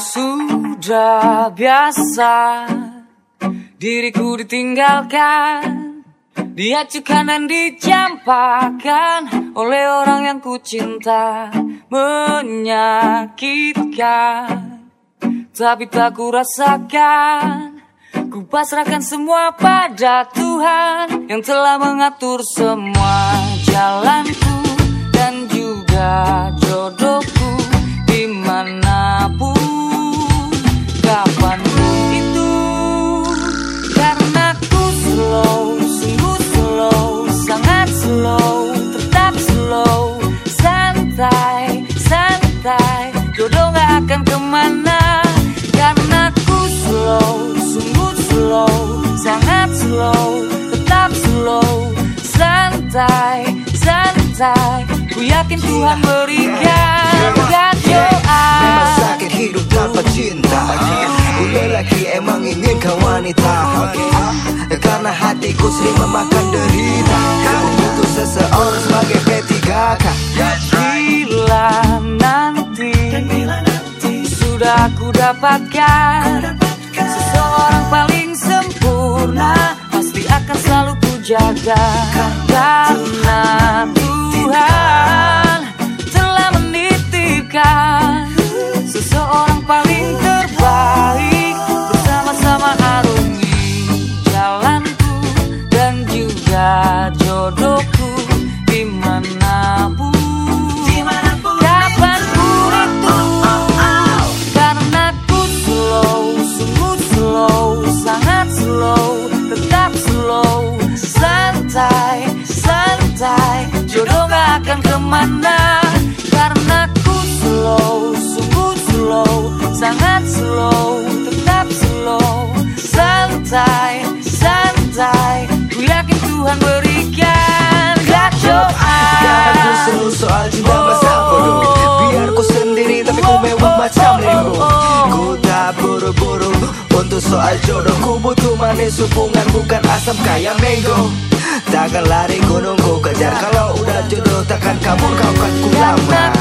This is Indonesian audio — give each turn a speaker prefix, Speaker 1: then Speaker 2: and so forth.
Speaker 1: Sudah biasa diriku ditinggalkan Diacukan dan dicampakkan oleh orang yang ku cinta Menyakitkan Tapi tak ku rasakan pasrahkan semua pada Tuhan Yang telah mengatur semua jalanku Dan juga jodohku Di mana pun. Kapan pun itu? Karena ku slow Sungguh slow Sangat slow Tetap slow Santai Santai slow Tetap slow. Santai Santai. Ku yakin Tuhan berikan. Doa
Speaker 2: Memang sakit hidup tanpa cinta. Ku lelaki emang ingin kau wanita Karena hatiku sering memakan derita. Ku butuh seseorang sebagai P3K
Speaker 1: Bila nanti Sudah aku dapatkan Seseorang paling sempurna akan selalu ku jaga. Karena Tuhan akan ke mana Karena ku slow Sungguh slow Sangat slow Tetap slow. Santai Santai Ku yakin Tuhan berikan
Speaker 2: ku seru soal cinta masa bodoh Biar ku sendiri tapi ku mewah macam limbo Ku tak buru-buru untuk soal jodoh Ku butuh manis hubungan bukan asam kayak mango. Takkan lari gunung ku kejar Kalau jodoh takkan kabur kau kan ku lamar